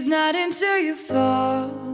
It's not until you fall.